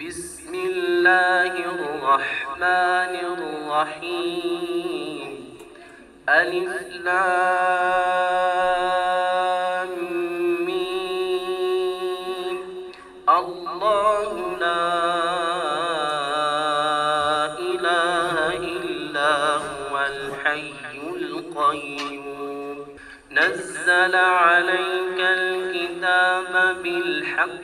بسم الله الرحمن الرحيم ألف لام ميم الله لا إله إلا هو الحي القيوم نزل عليك الكتاب بالحق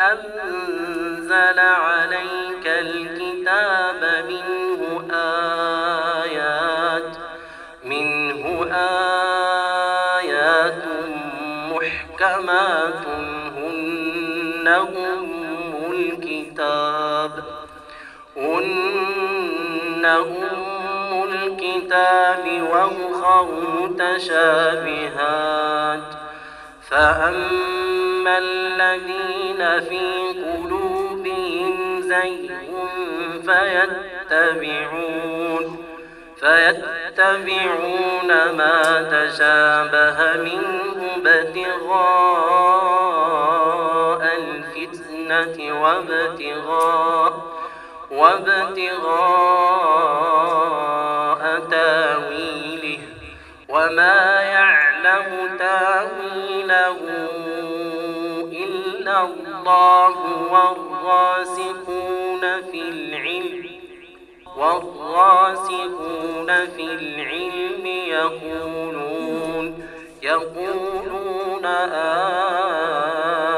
أنزل عليك الكتاب منه آيات منه آيات محكمات هن أم الكتاب هن أم الكتاب وأخر متشابهات. فأما الذين في قلوبهم زيغ فيتبعون فيتبعون ما تشابه منه ابتغاء الفتنة وابتغاء وابتغاء الله والراسخون في العلم والراسخون في العلم يقولون يقولون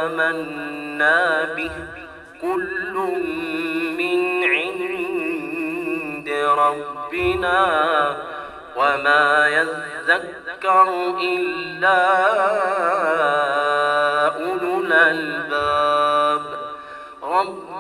آمنا به كل من عند ربنا وما يذكر إلا أولو الألباب.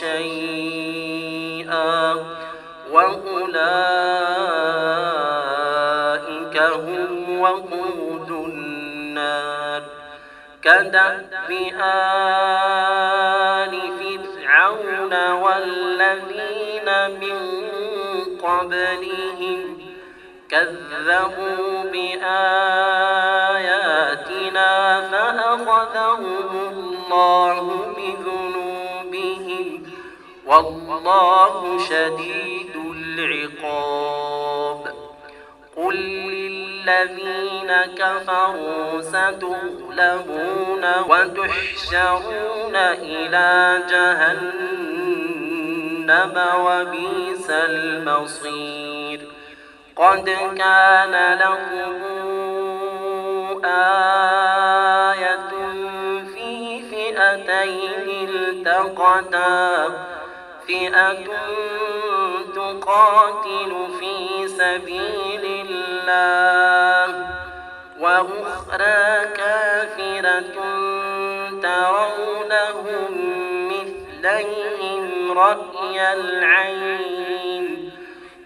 شيئا وأولئك هم وقود النار كدأب آل فرعون والذين من قبلهم كذبوا بآياتنا فأخذهم الله والله شديد العقاب. قل للذين كفروا ستغلبون وتحشرون إلى جهنم وبئس المصير. قد كان لكم آية في فئتين التقتا فئة تقاتل في سبيل الله وأخرى كافرة ترونهم مثليهم رأي العين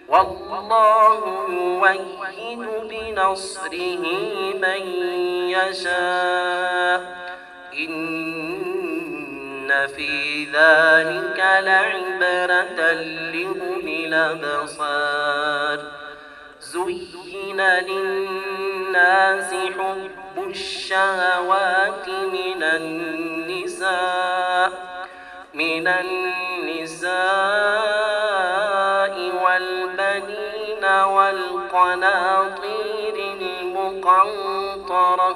والله يويد بنصره من يشاء إن في ذلك لعبرة لأولي الأبصار زين للناس حب الشهوات من النساء من النساء والبنين والقناطير المقنطرة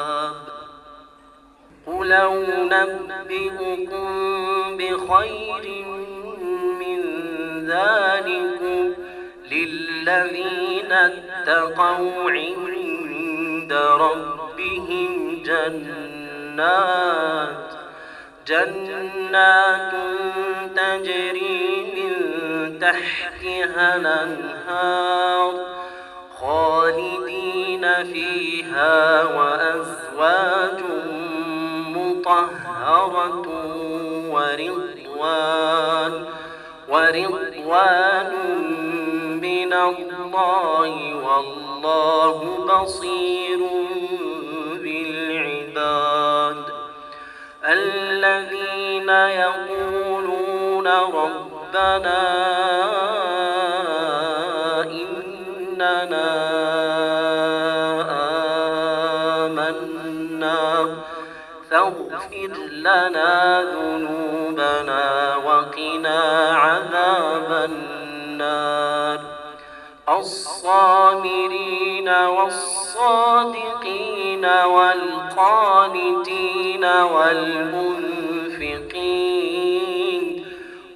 قل أنبئكم بخير من ذلكم للذين اتقوا عند ربهم جنات جنات تجري من تحتها الأنهار خالدين فيها وأزواج مطهرة ورضوان ورضوان من الله والله بصير بالعباد. الذين يقولون ربنا فاغفر لنا ذنوبنا وقنا عذاب النار. الصامرين والصادقين والقانتين والمنفقين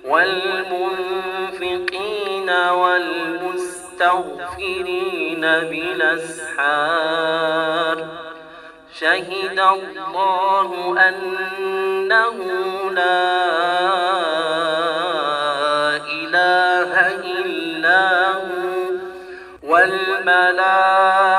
والمنفقين والمستغفرين بالأسحار. شهد الله أنه لا إله إلا هو والملائكة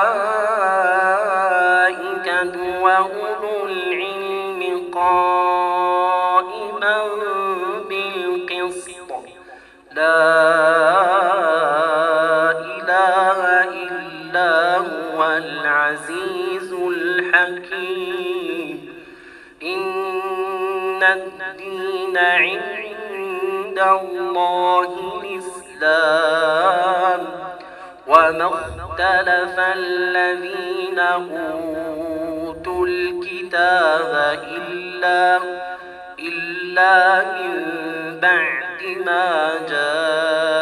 عند الله الإسلام وما اختلف الذين أوتوا الكتاب إلا إلا من بعد ما جاءهم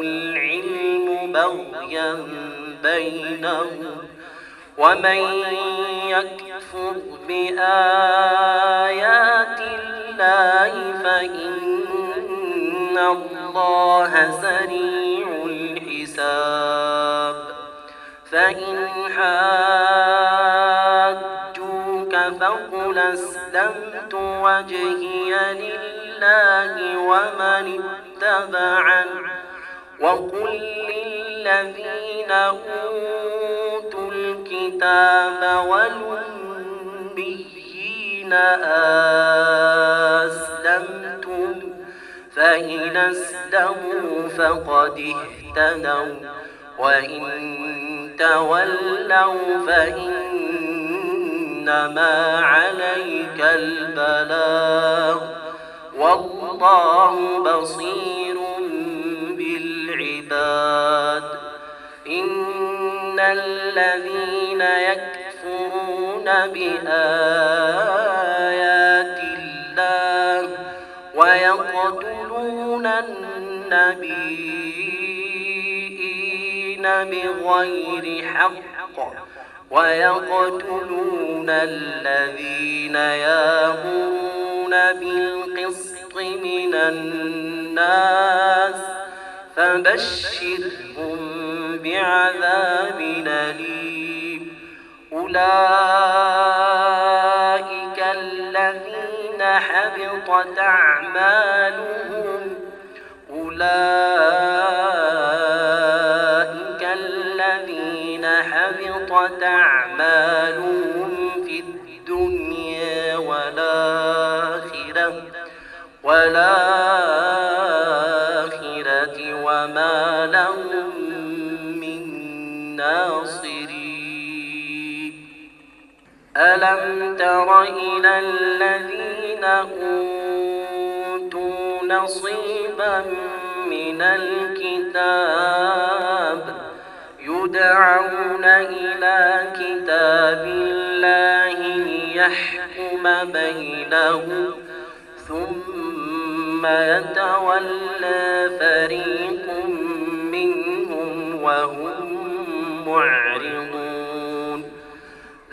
العلم بغيا بينهم ومن يكفر بآيات الله فإن الله سريع الحساب. فإن حاجوك فقل أسلمت وجهي لله ومن اتبعني وقل للذين أوتوا الكتاب والأميين أسلمتم فإن أسلموا فقد اهتدوا وإن تولوا فإنما عليك البلاغ. والله بصير بالعباد. إن الذين يكفرون بآيات الله ويقتلون النبيين بغير حق ويقتلون الذين يامرون بالقسط من الناس فبشرهم بعذاب أليم أولئك الذين حبطت أعمالهم. أولئك الذين حبطت أعمالهم. تر إلى الذين أوتوا نصيبا من الكتاب يدعون إلى كتاب الله ليحكم بينهم ثم يتولى فريق منهم وهم معرضون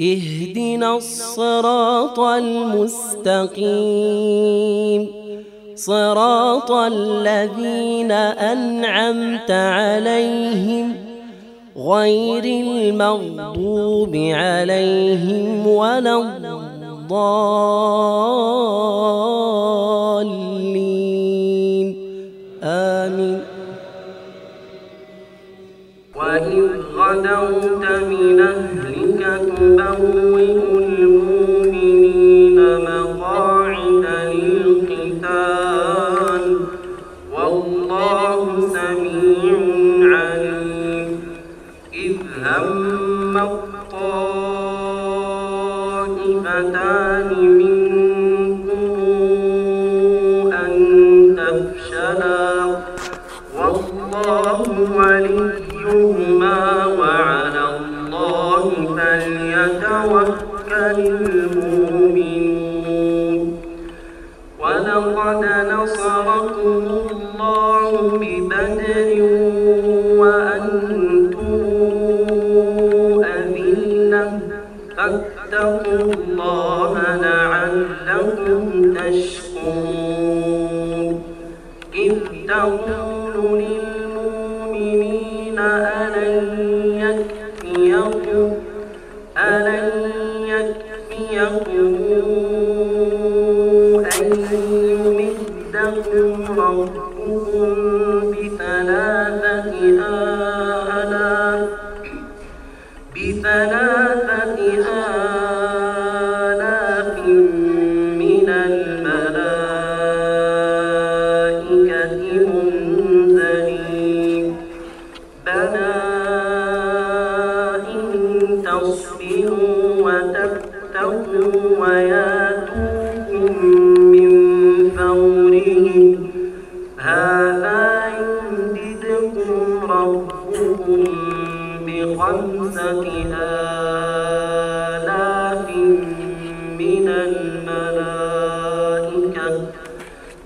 اهدنا الصراط المستقيم. صراط الذين أنعمت عليهم غير المغضوب عليهم ولا الضالين. آمين. وإذ غدوت من أهلك تبوئ ولقد نصركم الله ببدر o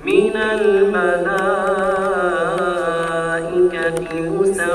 من الملائكة مسومين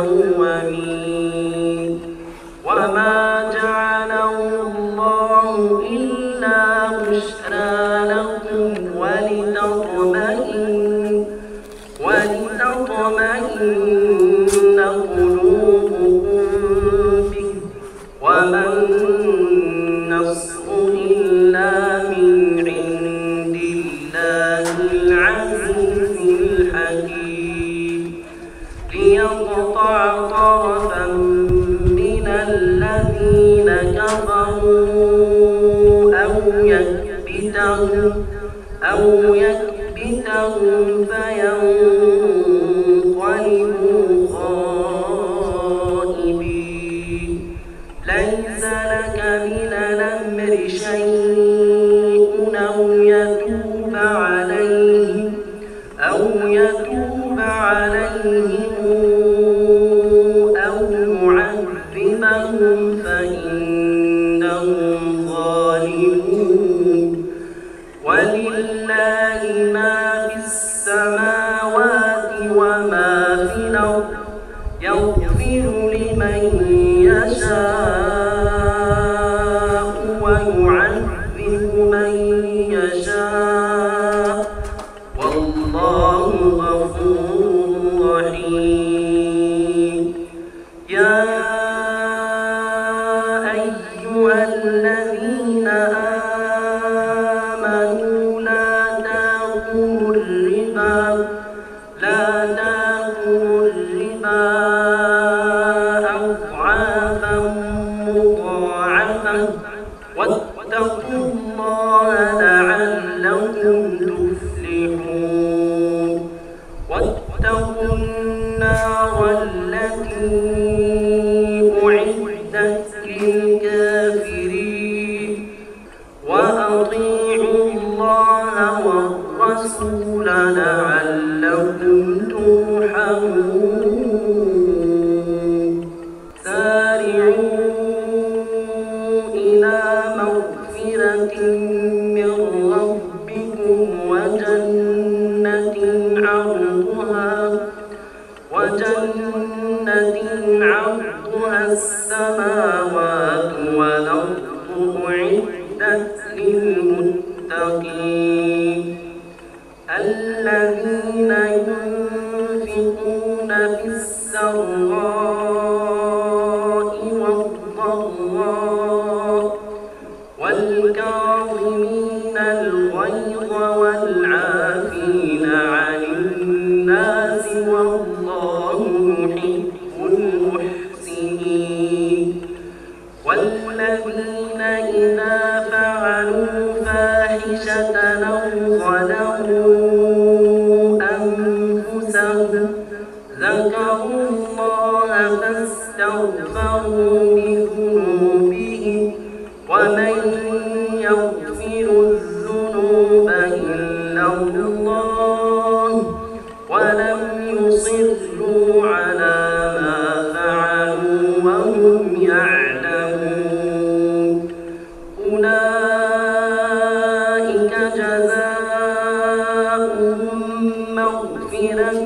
في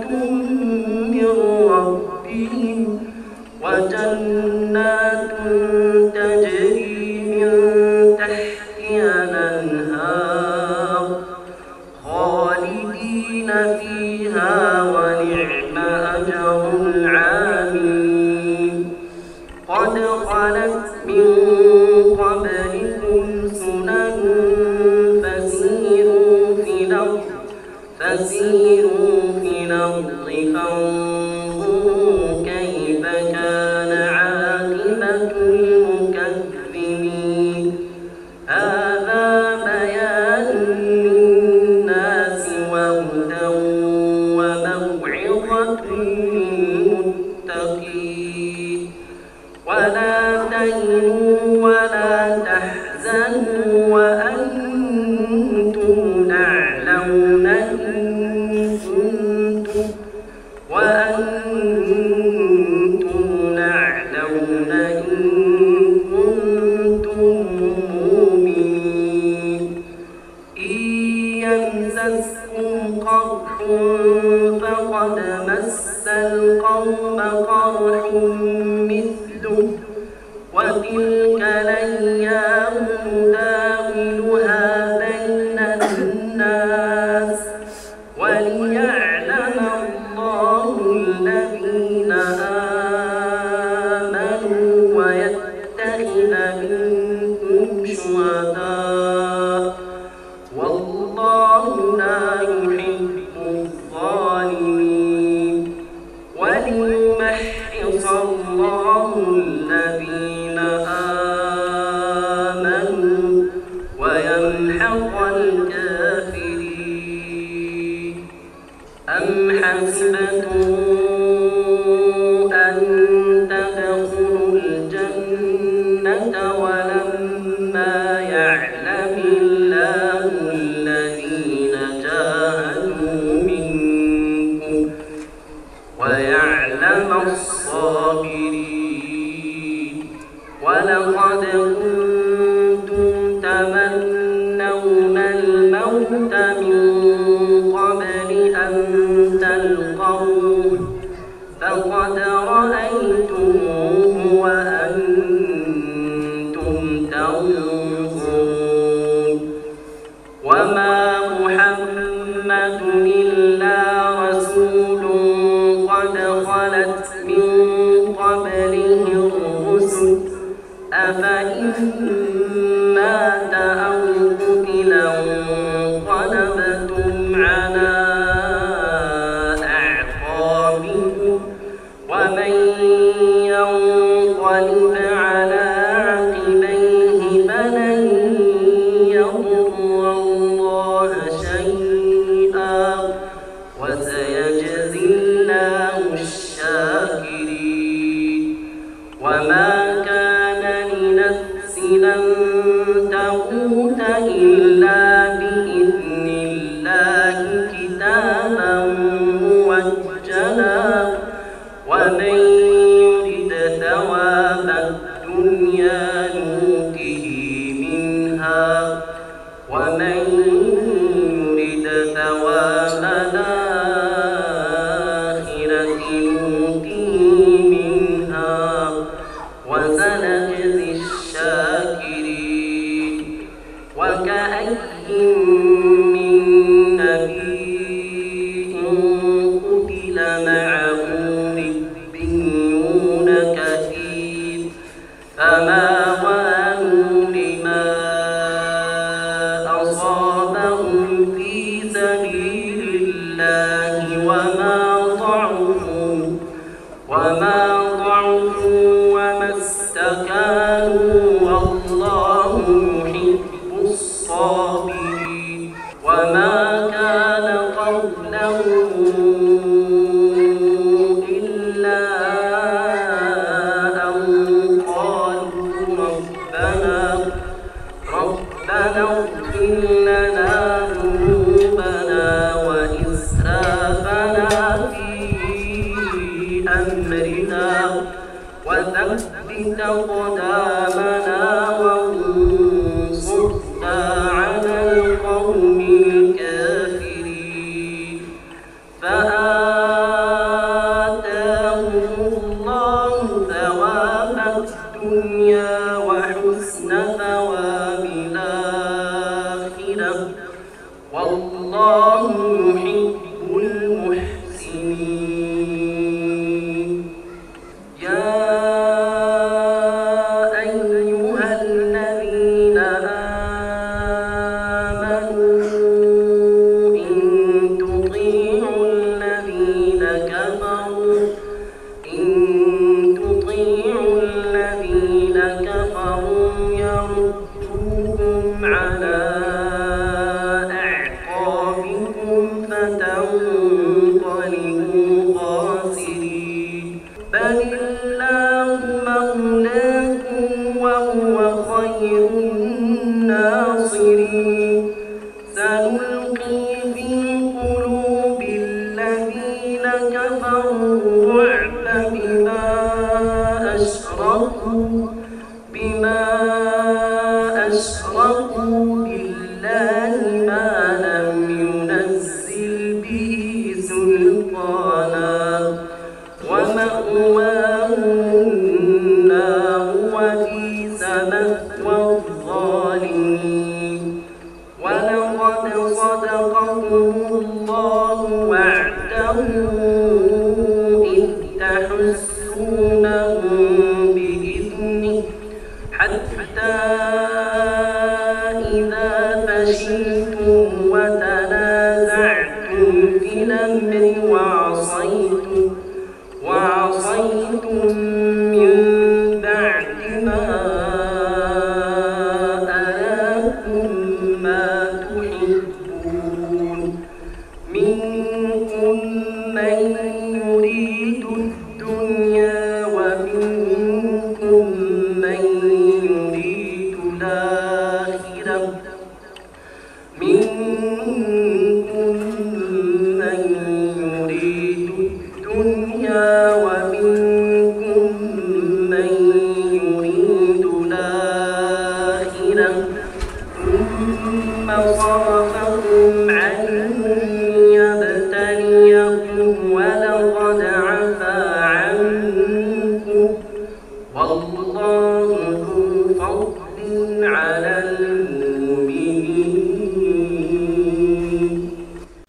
من ربهم وجنات مس القوم قرح مثله وتلك الأيام فقد رأى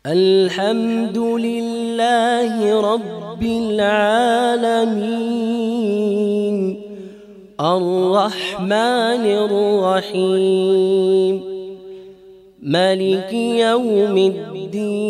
الحمد لله رب العالمين. الرحمن الرحيم. ملك يوم الدين.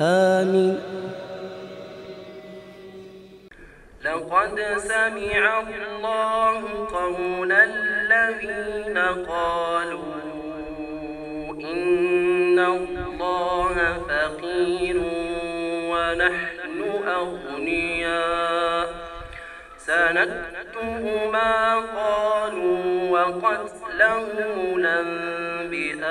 آمين. لقد سمع الله قول الذين قالوا إن الله فقير ونحن أغنياء. سنكتب ما قالوا وقتله الأنبياء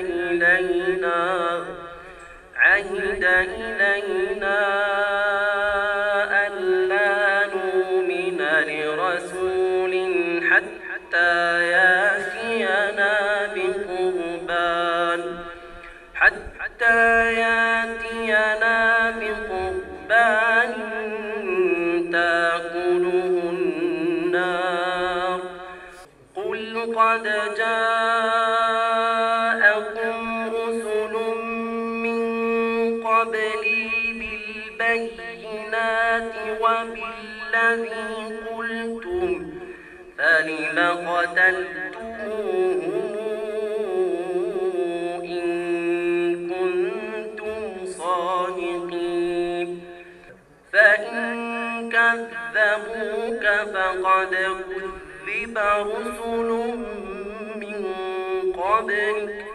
إلينا عهد إلينا. بالبينات وبالذي قلتم فلم قتلتموهم إن كنتم صادقين. فإن كذبوك فقد كذب رسل من قبلك.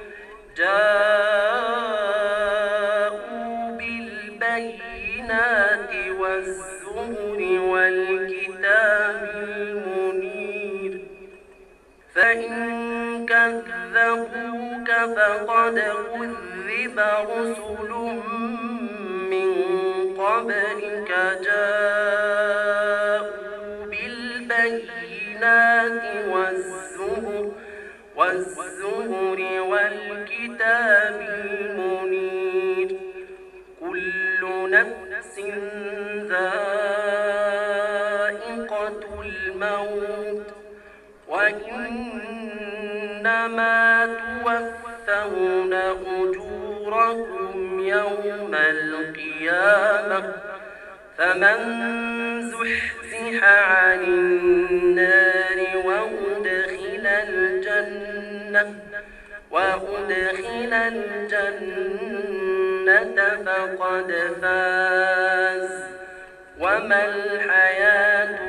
جاءوا كذبوك فقد كذب رسل من قبلك جاءوا بالبينات والزهر والكتاب المنير كل نفس ذائقة وإنما توفون أجوركم يوم القيامة فمن زحزح عن النار وأدخل الجنة وأدخل الجنة فقد فاز وما الحياة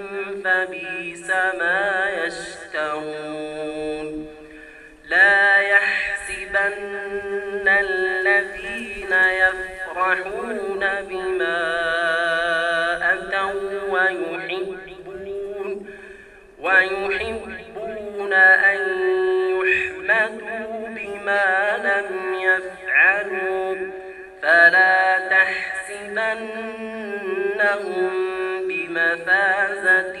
فبئس ما يشترون لا يحسبن الذين يفرحون بما أتوا ويحبون ويحبون أن يحمدوا بما لم يفعلوا. فلا تحسبنهم بمفازة.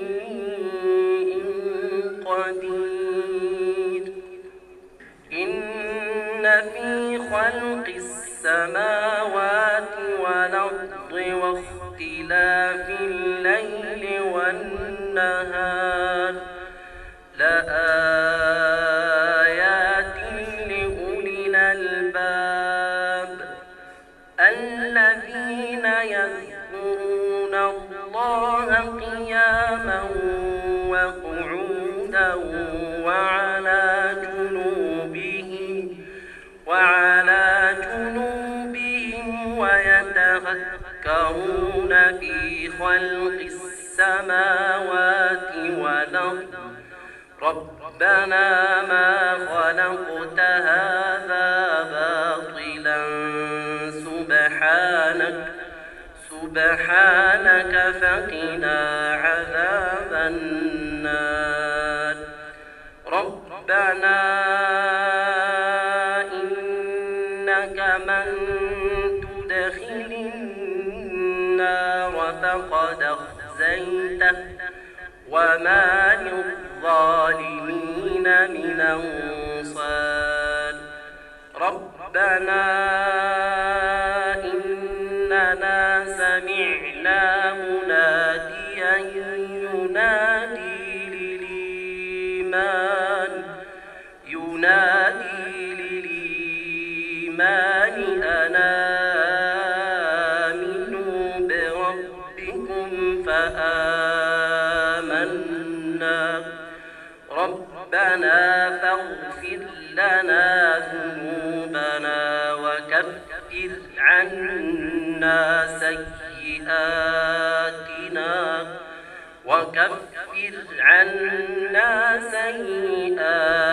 في خلق السماوات والأرض واختلاف الليل والنهار. لآيات خلق السماوات والأرض. ربنا ما خلقت هذا باطلا. سبحانك سبحانك فقنا عذاب النار. ربنا وما للظالمين من أنصار. ربنا عنا سيئاتنا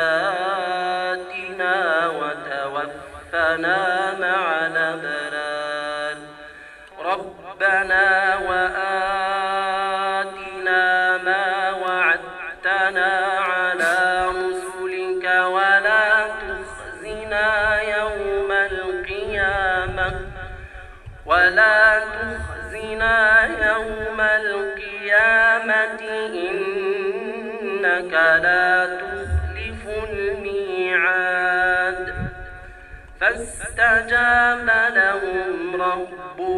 فاستجاب لهم ربهم.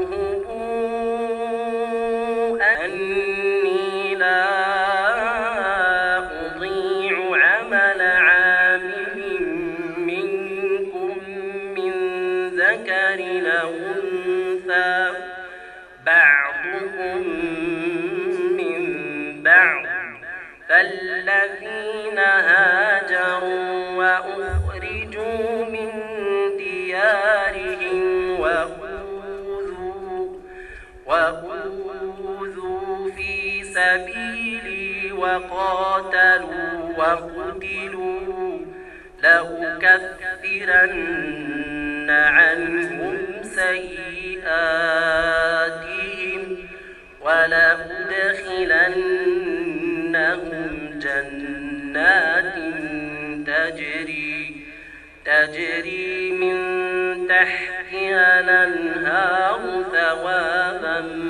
لأكفرن عنهم سيئاتهم ولأدخلنهم جنات تجري تجري من تحتها الأنهار ثوابا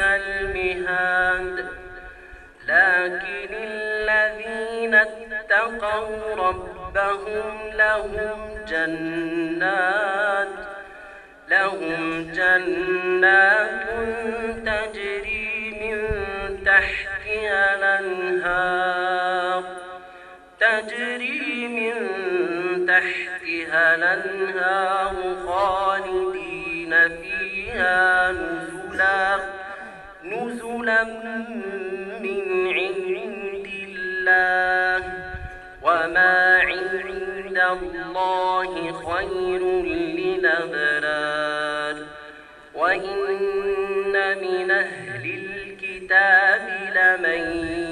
المهاد. لكن الذين اتقوا ربهم لهم جنات لهم جنات تجري من تحتها الأنهار تجري من تحتها الأنهار خالدين فيها نزلا. نزلا من عند الله وما عند الله خير للأبرار. وإن من أهل الكتاب لمن